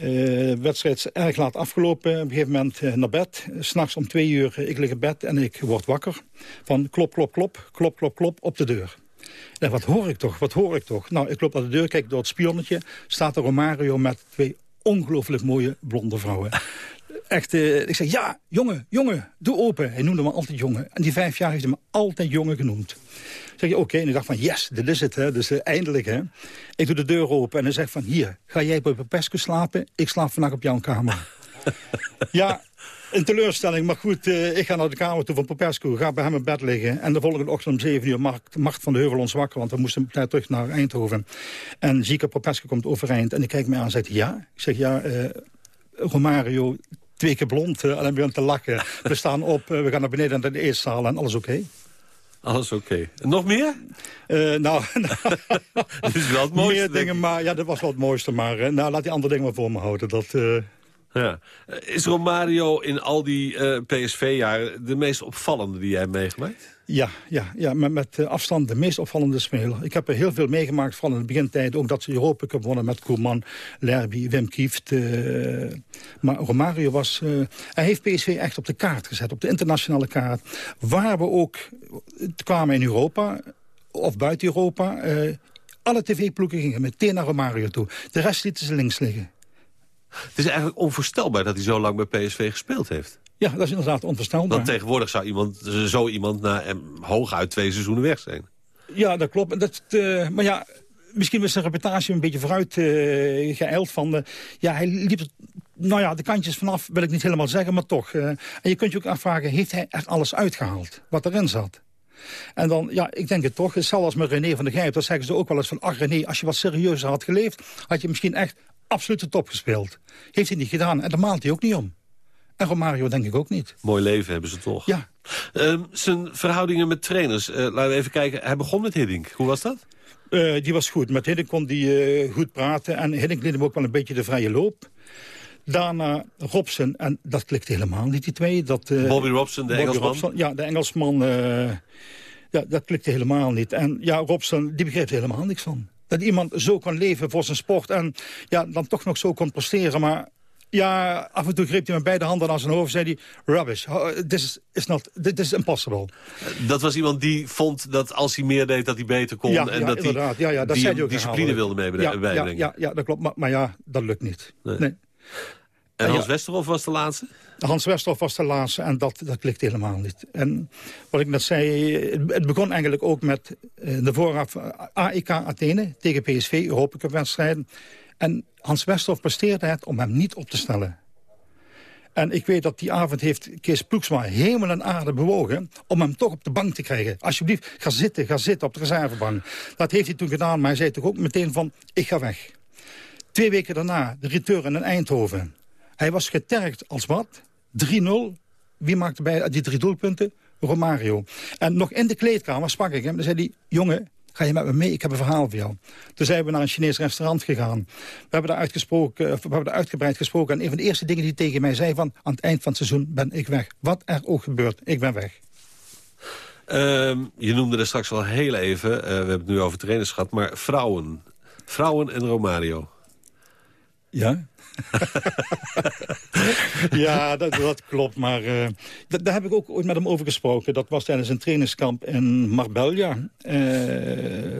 De wedstrijd is erg laat afgelopen. Op een gegeven moment naar bed. S'nachts om twee uur, eh, ik lig in bed en ik word wakker. Van klop, klop, klop, klop, klop, klop, op de deur. En wat hoor ik toch, wat hoor ik toch? Nou, ik loop naar de deur, kijk door het spionnetje. Staat er Romario met twee ongelooflijk mooie blonde vrouwen. (laughs) Echt, eh, ik zeg, ja, jongen, jongen, doe open. Hij noemde me altijd jongen. En die vijf jaar heeft hij me altijd jongen genoemd. Zeg je, oké. En ik dacht van, yes, dit is het. Hè. Dus eh, eindelijk, hè. Ik doe de deur open en hij zegt van, hier, ga jij bij Popescu slapen? Ik slaap vannacht op jouw kamer. (laughs) ja, een teleurstelling. Maar goed, eh, ik ga naar de kamer toe van Popescu. Ga bij hem in bed liggen. En de volgende ochtend om 7 uur maakt Macht van de Heuvel ons wakker. Want we moesten een tijd terug naar Eindhoven. En Zika Popescu komt overeind. En ik kijk me aan en zegt, ja. Ik zeg, ja, eh, Romario, twee keer blond. eh, en hij begint te lachen. We staan op, we gaan naar beneden naar de eetzaal en alles oké. Alles oké. Nog meer? Eh, nou, (laughs) (laughs) Dat is wel het mooiste. meer dingen, maar ja, dat was wel het mooiste. Maar nou, laat die andere dingen maar voor me houden. Dat, Ja. Eh, Is Romario in al die eh, PSV-jaren de meest opvallende die jij hebt meegemaakt? Ja, ja, ja met, met afstand de meest opvallende speler. Ik heb er heel veel meegemaakt, vooral in de begintijd. Ook dat ze Europa Cup wonnen met Koeman, Lerby, Wim Kieft. eh, maar Romario was... hij heeft PSV echt op de kaart gezet, op de internationale kaart. Waar we ook kwamen in Europa, of buiten Europa... alle tv-ploegen gingen meteen naar Romario toe. De rest lieten ze links liggen. Het is eigenlijk onvoorstelbaar dat hij zo lang bij PSV gespeeld heeft. Ja, dat is inderdaad onvoorstelbaar. Want tegenwoordig zou iemand, zo iemand na hooguit twee seizoenen weg zijn. Ja, dat klopt. Dat, eh, maar ja, misschien was zijn reputatie een beetje vooruit eh geëild van... eh, ja, hij liep nou ja, de kantjes vanaf, wil ik niet helemaal zeggen, maar toch. en je kunt je ook afvragen, heeft hij echt alles uitgehaald wat erin zat? En dan, ja, ik denk het toch, hetzelfde als met René van der Gijp... dan zeggen ze ook wel eens van, ach René, als je wat serieuzer had geleefd... had je misschien echt absoluut de top gespeeld. Heeft hij niet gedaan en daar maalt hij ook niet om. En Romario denk ik ook niet. Mooi leven hebben ze toch? Ja. Ehm, zijn verhoudingen met trainers. Eh, laten we even kijken. Hij begon met Hiddink. Hoe was dat? Eh, die was goed. Met Hiddink kon die eh, goed praten. En Hiddink liet hem ook wel een beetje de vrije loop. Daarna Robson. En dat klikte helemaal niet, die twee. Dat, Bobby Robson, de Bobby Engelsman? Robson, ja, de Engelsman. ja, dat klikte helemaal niet. En ja, Robson, die begreep er helemaal niks van. Dat iemand zo kan leven voor zijn sport en ja, dan toch nog zo kon presteren. Maar ja, af en toe greep hij met beide handen aan zijn hoofd en zei hij... Rubbish, this is, is not, this is impossible. Dat was iemand die vond dat als hij meer deed, dat hij beter kon. Ja, en ja, dat hij. Ja, ja, dat die zei hij ook discipline wilde herhaaldelijk. mee, ja, bijbrengen. Ja, ja, ja, dat klopt. Maar, maar ja, dat lukt niet. Nee. Nee. En Ja. Hans Westerhof was de laatste? Hans Westerhof was de laatste en dat, dat klikte helemaal niet. En wat ik net zei, het- begon eigenlijk ook met eh, de vooraf eh, AEK Athene tegen PSV, Europa Cup wedstrijden. En Hans Westerhof presteerde het om hem niet op te stellen. En ik weet dat die avond heeft Kees Ploeksma hemel en aarde bewogen... om hem toch op de bank te krijgen. Alsjeblieft, ga zitten, ga zitten op de reservebank. Dat heeft hij toen gedaan, maar hij zei toch ook meteen van... ik ga weg. Twee weken daarna, de return in Eindhoven. Hij was getergd als wat? 3-0. Wie maakte bij die drie doelpunten? Romario. En nog in de kleedkamer sprak ik hem. Dan zei hij, jongen, ga je met me mee? Ik heb een verhaal voor jou. Toen zijn we naar een Chinees restaurant gegaan. We hebben daar, uitgesproken, eh, we hebben daar uitgebreid gesproken. En een van de eerste dingen die hij tegen mij zei van... aan het eind van het seizoen ben ik weg. Wat er ook gebeurt, ik ben weg. Ehm, je noemde er straks al heel even, eh, we hebben het nu over trainers gehad... maar vrouwen. Vrouwen en Romario. Ja? (laughs) ja, dat, dat klopt. Maar eh, daar heb ik ook ooit met hem over gesproken. Dat was tijdens een trainingskamp in Marbella. Eh,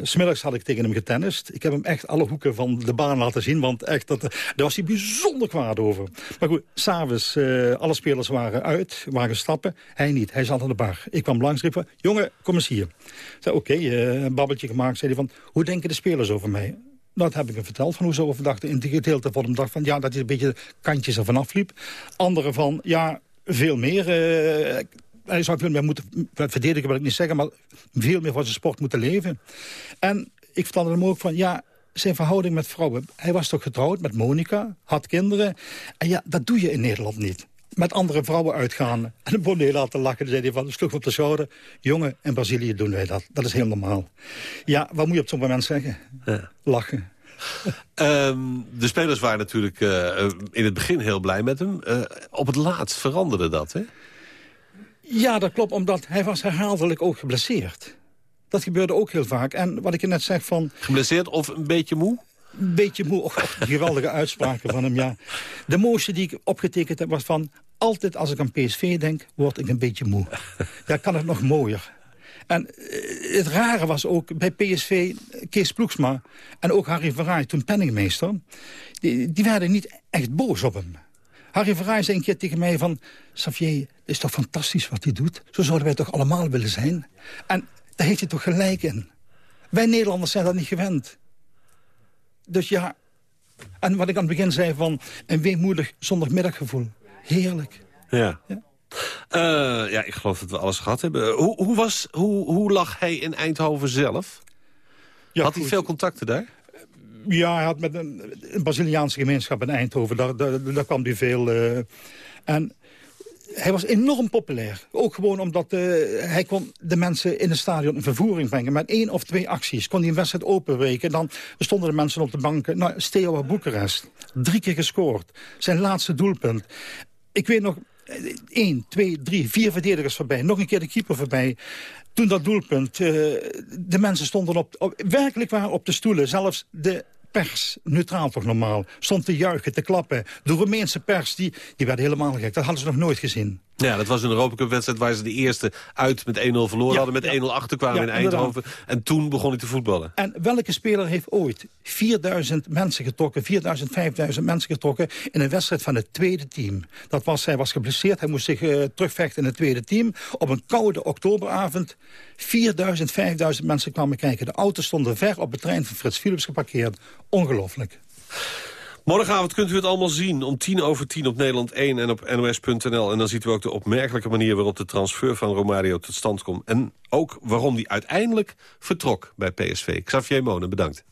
smiddags had ik tegen hem getennist. Ik heb hem echt alle hoeken van de baan laten zien. Want echt, dat, daar was hij bijzonder kwaad over. Maar goed, s'avonds, eh alle spelers waren uit, waren stappen. Hij niet, hij zat aan de bar. Ik kwam langs, riep van, jongen, kom eens hier. Ik zei, oké, een babbeltje gemaakt. Zei hij van, hoe denken de spelers over mij? Dat heb ik hem verteld van hoe ze over dachten. In gedeelte van hem dacht van ja, dat hij een beetje kantjes ervan afliep. Anderen van ja, veel meer. eh, hij zou veel meer moeten verdedigen, wil ik niet zeggen, maar veel meer voor zijn sport moeten leven. En ik vertelde hem ook van ja, zijn verhouding met vrouwen. Hij was toch getrouwd met Monica, had kinderen. En ja, dat doe je in Nederland niet. Met andere vrouwen uitgaan. En dan begon hij te lachen. Dan zei hij van, sloeg op de schouder. Jongen, in Brazilië doen wij dat. Dat is heel normaal. Ja, wat moet je op zo'n moment zeggen? Lachen. (laughs) Ehm, de spelers waren natuurlijk eh, in het begin heel blij met hem. Eh, op het laatst veranderde dat, hè? Ja, dat klopt, omdat hij was herhaaldelijk ook geblesseerd. Dat gebeurde ook heel vaak. En wat ik je net zeg van... Geblesseerd of een beetje moe? Een beetje moe. Geweldige uitspraken van hem, ja. De mooiste die ik opgetekend heb was van... altijd als ik aan PSV denk, word ik een beetje moe. Ja, kan het nog mooier. En eh, het rare was ook bij PSV, Kees Ploegsma... en ook Harry Verraai, toen penningmeester... Die, die werden niet echt boos op hem. Harry Verraai zei een keer tegen mij van... Xavier, is toch fantastisch wat hij doet? Zo zouden wij toch allemaal willen zijn? En daar heeft hij toch gelijk in. Wij Nederlanders zijn dat niet gewend. Dus ja, en wat ik aan het begin zei van... een weemoedig zondagmiddaggevoel. Heerlijk. Ja. Eh, ja, ik geloof dat we alles gehad hebben. Hoe, hoe, was, hoe, hoe lag hij in Eindhoven zelf? had hij veel contacten daar? Ja, hij had met een, een Braziliaanse gemeenschap in Eindhoven. Daar, daar, daar kwam hij veel. eh, en hij was enorm populair. Ook gewoon omdat eh, hij kon de mensen in het stadion in vervoering brengen. Met één of twee acties kon hij een wedstrijd openbreken. Dan stonden de mensen op de banken. Nou, Steaua Boekarest. Drie keer gescoord. Zijn laatste doelpunt. Ik weet nog, eh, één, twee, drie, vier verdedigers voorbij. Nog een keer de keeper voorbij. Toen dat doelpunt, eh, de mensen stonden op, op, werkelijk waar op de stoelen. Zelfs de pers, neutraal toch normaal, stond te juichen, te klappen. De Roemeense pers, die, die werden helemaal gek. Dat hadden ze nog nooit gezien. Ja, dat was een Europa Cup wedstrijd waar ze de eerste uit met 1-0 verloren Ja, hadden. Met ja. 1-0 achterkwamen Ja, in Eindhoven. En toen begon hij te voetballen. En welke speler heeft ooit 4000 mensen getrokken, 4000, 5000 mensen getrokken in een wedstrijd van het tweede team? Dat was, hij was geblesseerd, hij moest zich eh, terugvechten in het tweede team. Op een koude oktoberavond, 4000, 5000 mensen kwamen kijken. De auto's stonden ver op het trein van Frits Philips geparkeerd. Ongelooflijk. Morgenavond kunt u het allemaal zien om tien over tien op Nederland 1 en op nos.nl. En dan ziet u ook de opmerkelijke manier waarop de transfer van Romario tot stand komt. En ook waarom die uiteindelijk vertrok bij PSV. Xavier Monen, bedankt.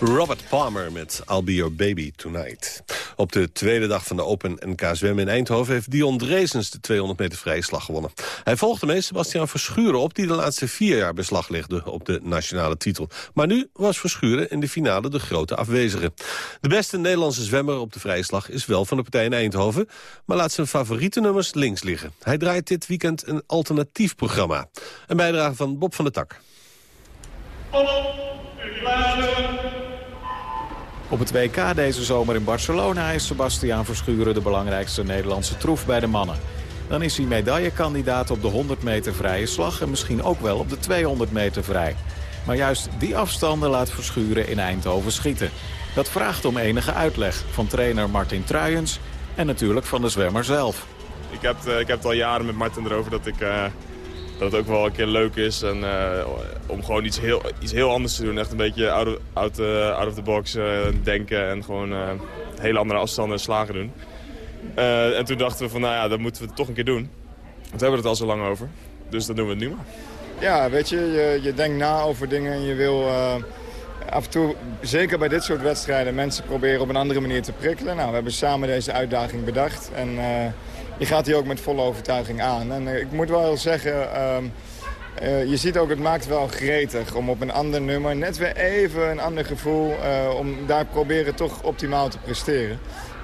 Robert Palmer met I'll Be Your Baby Tonight. Op de tweede dag van de Open NK Zwemmen in Eindhoven... heeft Dion Drezens de 200 meter vrije slag gewonnen. Hij volgde mee Sebastian Verschuren op... die de laatste vier jaar beslag legde op de nationale titel. Maar nu was Verschuren in de finale de grote afwezige. De beste Nederlandse zwemmer op de vrije slag is wel van de partij in Eindhoven... maar laat zijn favoriete nummers links liggen. Hij draait dit weekend een alternatief programma. Een bijdrage van Bob van der Tak. Op het WK deze zomer in Barcelona is Sebastiaan Verschuren de belangrijkste Nederlandse troef bij de mannen. Dan is hij medaillekandidaat op de 100 meter vrije slag en misschien ook wel op de 200 meter vrij. Maar juist die afstanden laat Verschuren in Eindhoven schieten. Dat vraagt om enige uitleg van trainer Martin Truijens en natuurlijk van de zwemmer zelf. Ik heb, eh, ik heb het al jaren met Martin erover dat, ik, eh, dat het ook wel een keer leuk is. En, eh, om gewoon iets heel, iets heel anders te doen. Echt een beetje out of, out, eh, out of the box eh, denken en gewoon hele andere afstanden en slagen doen. En toen dachten we van nou ja, dat moeten we toch een keer doen. Want we hebben het al zo lang over. Dus dan doen we het nu maar. Ja, weet je, je, je denkt na over dingen en je wil af en toe, zeker bij dit soort wedstrijden, mensen proberen op een andere manier te prikkelen. Nou, we hebben samen deze uitdaging bedacht en je gaat die ook met volle overtuiging aan. En eh, ik moet wel zeggen, ehm, eh, je ziet ook, het maakt wel gretig om op een ander nummer, net weer even een ander gevoel, eh, om daar proberen toch optimaal te presteren.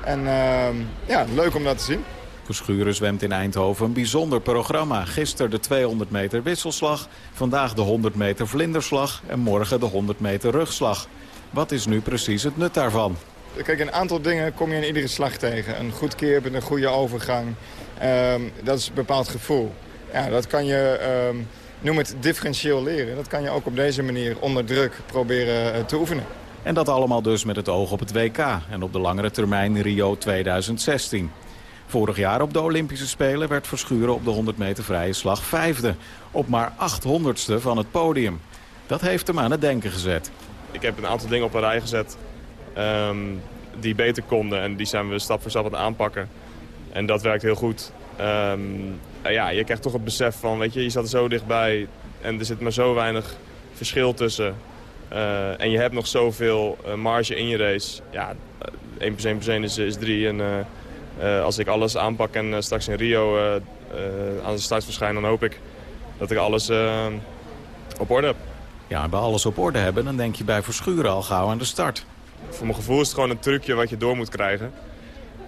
En ehm, ja, leuk om dat te zien. Verschuren zwemt in Eindhoven een bijzonder programma. Gisteren de 200 meter wisselslag, vandaag de 100 meter vlinderslag en morgen de 100 meter rugslag. Wat is nu precies het nut daarvan? Kijk, een aantal dingen kom je in iedere slag tegen. Een goed keerpunt, een goede overgang. Ehm, dat is een bepaald gevoel. Ja, dat kan je, ehm, noem het differentieel leren. Dat kan je ook op deze manier onder druk proberen eh, te oefenen. En dat allemaal dus met het oog op het WK en op de langere termijn Rio 2016. Vorig jaar op de Olympische Spelen werd Verschuren op de 100 meter vrije slag vijfde. Op maar 800ste van het podium. Dat heeft hem aan het denken gezet. Ik heb een aantal dingen op een rij gezet ehm, die beter konden. En die zijn we stap voor stap aan het aanpakken. En dat werkt heel goed. Ehm, ja, je krijgt toch het besef van, weet je, je zat er zo dichtbij. En er zit maar zo weinig verschil tussen. Eh, en je hebt nog zoveel eh, marge in je race. Ja, eh, 1 plus 1 plus 1 is, is 3. En eh, eh, als ik alles aanpak en eh, straks in Rio eh, eh, aan de start verschijn... dan hoop ik dat ik alles eh, op orde heb. Ja, en bij alles op orde hebben, dan denk je bij Verschuren al gauw aan de start. Voor mijn gevoel is het gewoon een trucje wat je door moet krijgen.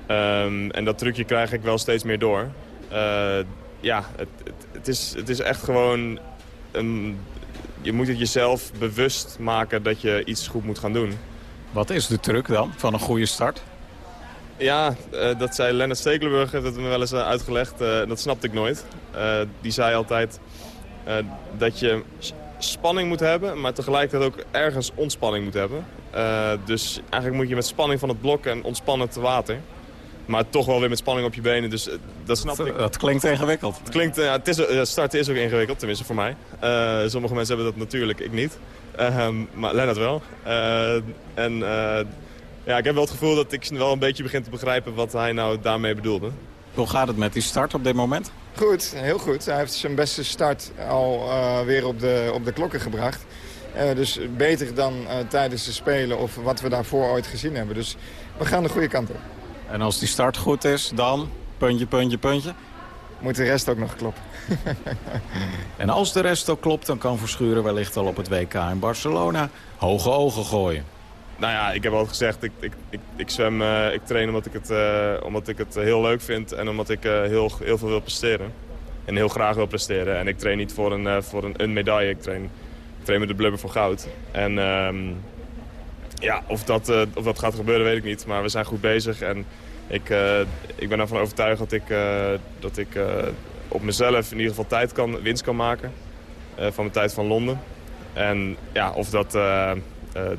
Ehm, en dat trucje krijg ik wel steeds meer door. Eh, ja, het, het, het, is, het is echt gewoon... Een, je moet het jezelf bewust maken dat je iets goed moet gaan doen. Wat is de truc dan van een goede start? Ja, eh, dat zei Lennart Stekelenburg, heeft het me wel eens eh, uitgelegd. Eh, dat snapte ik nooit. Die zei altijd dat je spanning moet hebben, maar tegelijkertijd ook ergens ontspanning moet hebben. Eh, dus eigenlijk moet je met spanning van het blok en ontspannen te water. Maar toch wel weer met spanning op je benen, dus eh, dat snap ik. Dat klinkt ingewikkeld. Het klinkt, ja, het is, eh, starten is ook ingewikkeld, tenminste voor mij. Eh, sommige mensen hebben dat natuurlijk, ik niet. Ehm, maar Lennart wel. Eh, en eh, ja, ik heb wel het gevoel dat ik wel een beetje begin te begrijpen wat hij nou daarmee bedoelde. Hoe gaat het met die start op dit moment? Goed, heel goed. Hij heeft zijn beste start al eh, weer op de, op de klokken gebracht. Eh, dus beter dan eh, tijdens de Spelen of wat we daarvoor ooit gezien hebben. Dus we gaan de goede kant op. En als die start goed is, dan puntje, puntje, puntje. Moet de rest ook nog kloppen. (laughs) En als de rest ook klopt, dan kan Verschuren wellicht al op het WK in Barcelona hoge ogen gooien. Nou ja, ik heb altijd gezegd, ik, ik, ik, ik zwem, eh, ik train omdat ik het, eh, omdat ik het heel leuk vind en omdat ik eh, heel, heel veel wil presteren. En heel graag wil presteren. En ik train niet voor een, eh, voor een, een medaille, ik train, met de blubber voor goud. En ehm, ja, of dat, eh, of dat gaat gebeuren weet ik niet, maar we zijn goed bezig. En ik, eh, ik ben ervan overtuigd dat ik, eh, dat ik op mezelf in ieder geval tijd kan, winst kan maken van mijn tijd van Londen. En ja, of dat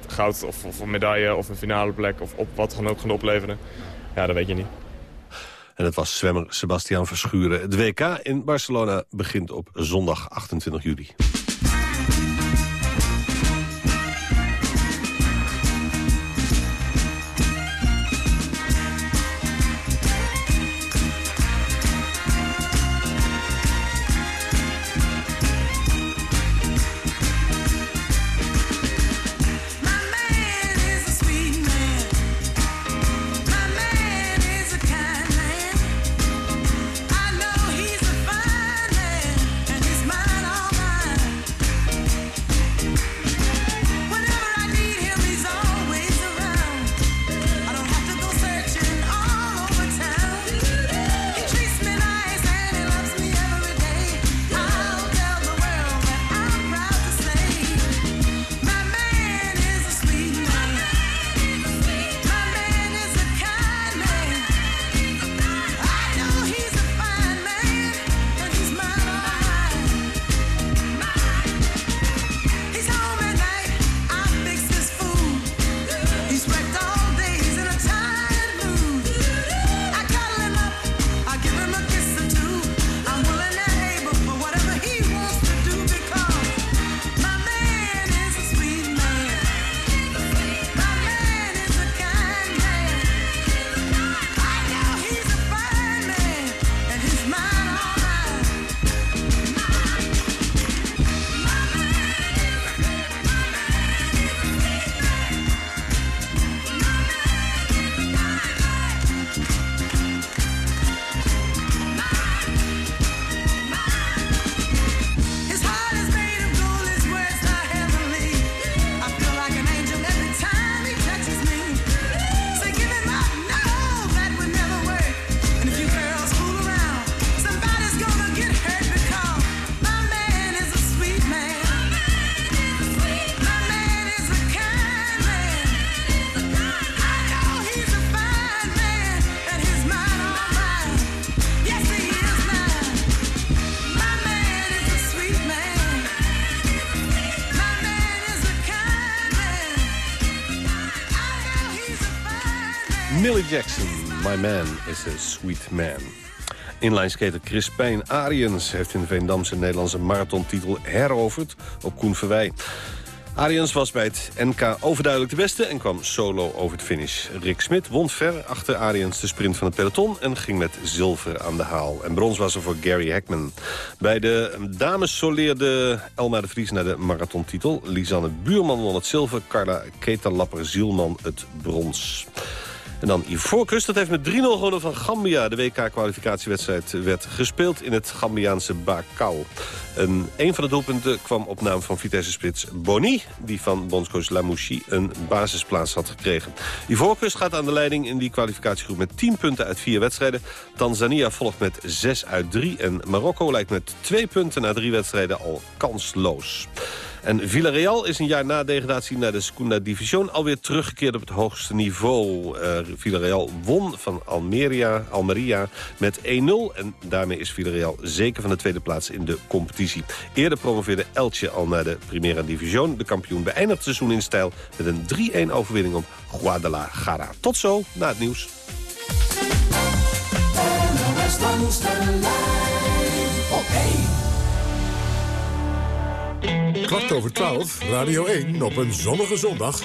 goud of, of een medaille of een finale plek of op wat dan ook gaan opleveren, ja, dat weet je niet. En dat was zwemmer Sebastian Verschuren. Het WK in Barcelona begint op zondag 28 juli. My Man is a Sweet Man. Inlineskater Chris Pijn Ariens heeft in de Veendam zijn Nederlandse marathontitel heroverd op Koen Verwij. Ariens was bij het NK overduidelijk de beste en kwam solo over de finish. Rick Smit won ver achter Ariens de sprint van het peloton... en ging met zilver aan de haal. En brons was er voor Gary Hackman. Bij de dames soleerde Elma de Vries naar de marathontitel. Lisanne Buurman won het zilver, Carla Ketelapper-Zielman het brons. En dan Ivoorkust, dat heeft met 3-0 gewonnen van Gambia. De WK-kwalificatiewedstrijd werd gespeeld in het Gambiaanse Bakau. En een van de doelpunten kwam op naam van Vitesse-spits Boni... die van bondscoach Lamouchi een basisplaats had gekregen. Ivoorkust gaat aan de leiding in die kwalificatiegroep met 10 punten uit 4 wedstrijden. Tanzania volgt met 6 uit 3 en Marokko lijkt met 2 punten na 3 wedstrijden al kansloos. En Villarreal is een jaar na degradatie naar de Segunda Division... alweer teruggekeerd op het hoogste niveau. Uh, Villarreal won van Almeria, Almeria met 1-0. En daarmee is Villarreal zeker van de tweede plaats in de competitie. Eerder promoveerde Elche al naar de Primera Division. De kampioen beëindigt het seizoen in stijl... met een 3-1 overwinning op Guadalajara. Tot zo, na het nieuws. Kwart over twaalf, Radio 1 op een zonnige zondag.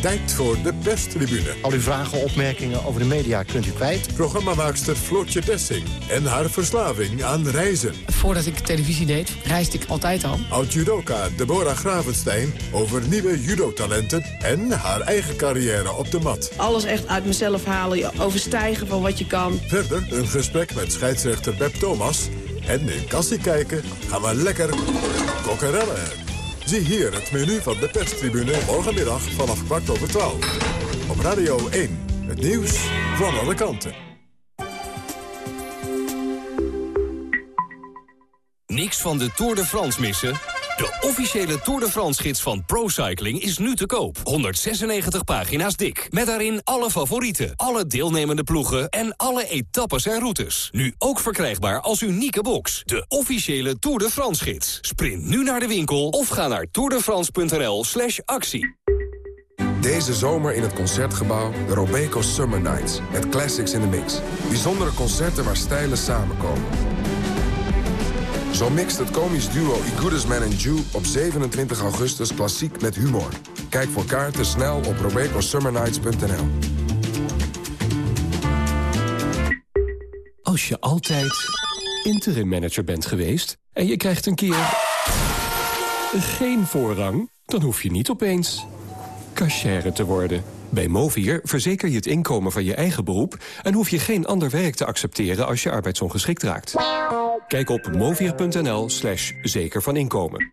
Tijd voor de perstribune. Al uw vragen, opmerkingen over de media kunt u kwijt. Programmamaakster Floortje Dessing en haar verslaving aan reizen. Voordat ik televisie deed, reisde ik altijd al. Oud-judoka Deborah Gravenstein over nieuwe judotalenten... en haar eigen carrière op de mat. Alles echt uit mezelf halen, overstijgen van wat je kan. Verder een gesprek met scheidsrechter Beb Thomas... en in Kassie kijken gaan we lekker kokkerellen. Zie hier het menu van de perstribune morgenmiddag vanaf kwart over twaalf. Op Radio 1, het nieuws van alle kanten. Niks van de Tour de France missen? De officiële Tour de France-gids van ProCycling is nu te koop. 196 pagina's dik. Met daarin alle favorieten, alle deelnemende ploegen... en alle etappes en routes. Nu ook verkrijgbaar als unieke box. De officiële Tour de France-gids. Sprint nu naar de winkel of ga naar tourdefrance.nl slash actie. Deze zomer in het Concertgebouw de Robeco Summer Nights. Met classics in the mix. Bijzondere concerten waar stijlen samenkomen. Zo mixt het komisch duo I Good Man and Jew op 27 augustus klassiek met humor. Kijk voor kaarten snel op robecosummernights.nl. Als je altijd interim manager bent geweest en je krijgt een keer geen voorrang, dan hoef je niet opeens cashier te worden. Bij Movier verzeker je het inkomen van je eigen beroep... en hoef je geen ander werk te accepteren als je arbeidsongeschikt raakt. Kijk op movier.nl slash zeker van inkomen.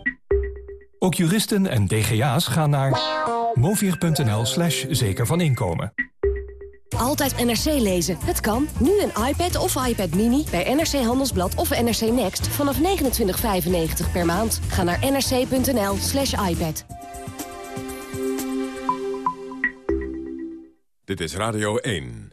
Ook juristen en DGA's gaan naar movier.nl slash zeker van inkomen. Altijd NRC lezen. Het kan. Nu een iPad of iPad Mini bij NRC Handelsblad of NRC Next vanaf 29,95 per maand. Ga naar nrc.nl slash iPad. Dit is Radio 1.